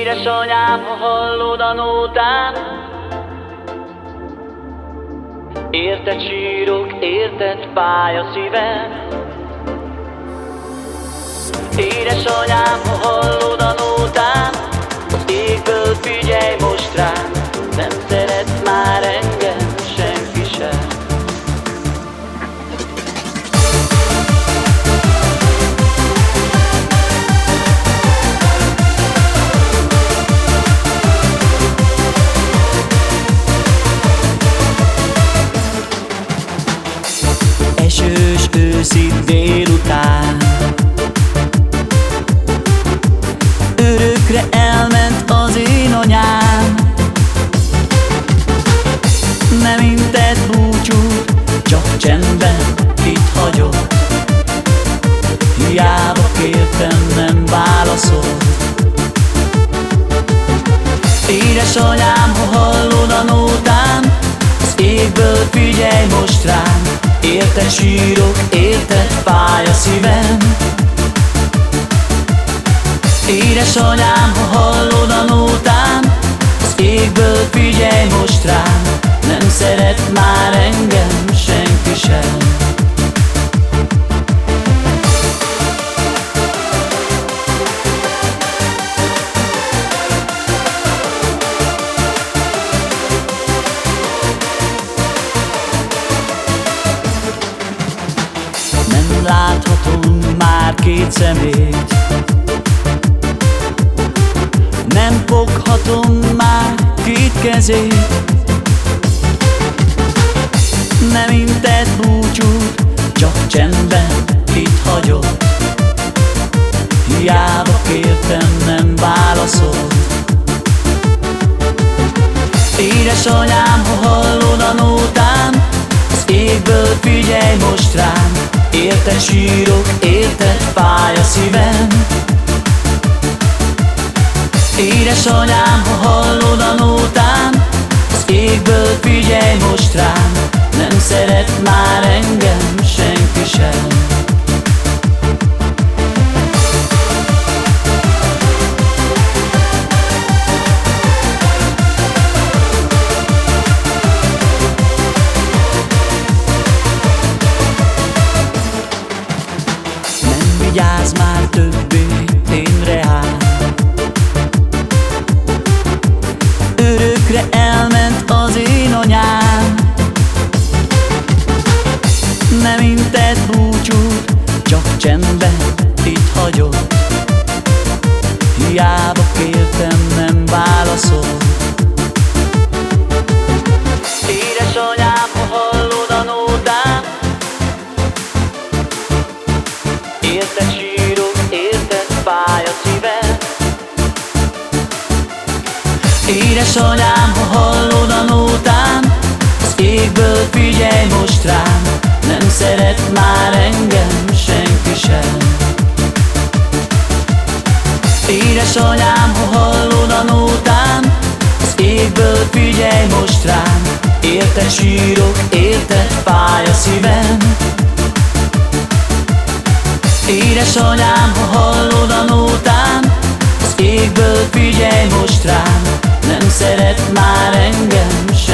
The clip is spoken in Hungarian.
Édesanyám, ha hallod a nótám Érted sírok, érted fáj a szívem. Édesanyám, ha hallod őszi délután. Örökre elment az én anyám. Nem intett búcsút, csak csendben itt hagyott. Hiába kértem, nem válaszol Édesanyám, ha hallod a nótám Az égből figyelj most rám Érted sírok, érted fáj a szívem. Édesanyám, ha hallod Nem láthatom már két szemét. Nem foghatom már két kezét. Nem intett búcsút, csak csendben itt hagyott. Hiába kértem, nem válaszol Édesanyám, ha hallod a nótám Az égből figyelj most rám Érted sírok, érted fáj a szívem. Édesanyám, ha hallod a nótám Az égből figyelj most rám. Nem szeret már Nem vigyáz már többé én reál Örökre elment Érted sírok, érted? Fáj a szívem Édesanyám, ha hallod a nótám Az égből figyelj most rám. Nem szeret már engem senki sem. Édesanyám, ha hallod a nótám Az égből figyelj most rám. Érted sírok, érted? Fáj a szívem Édesanyám, ha hallod a nótám Az égből figyelj most rám. Nem szeret már engem sem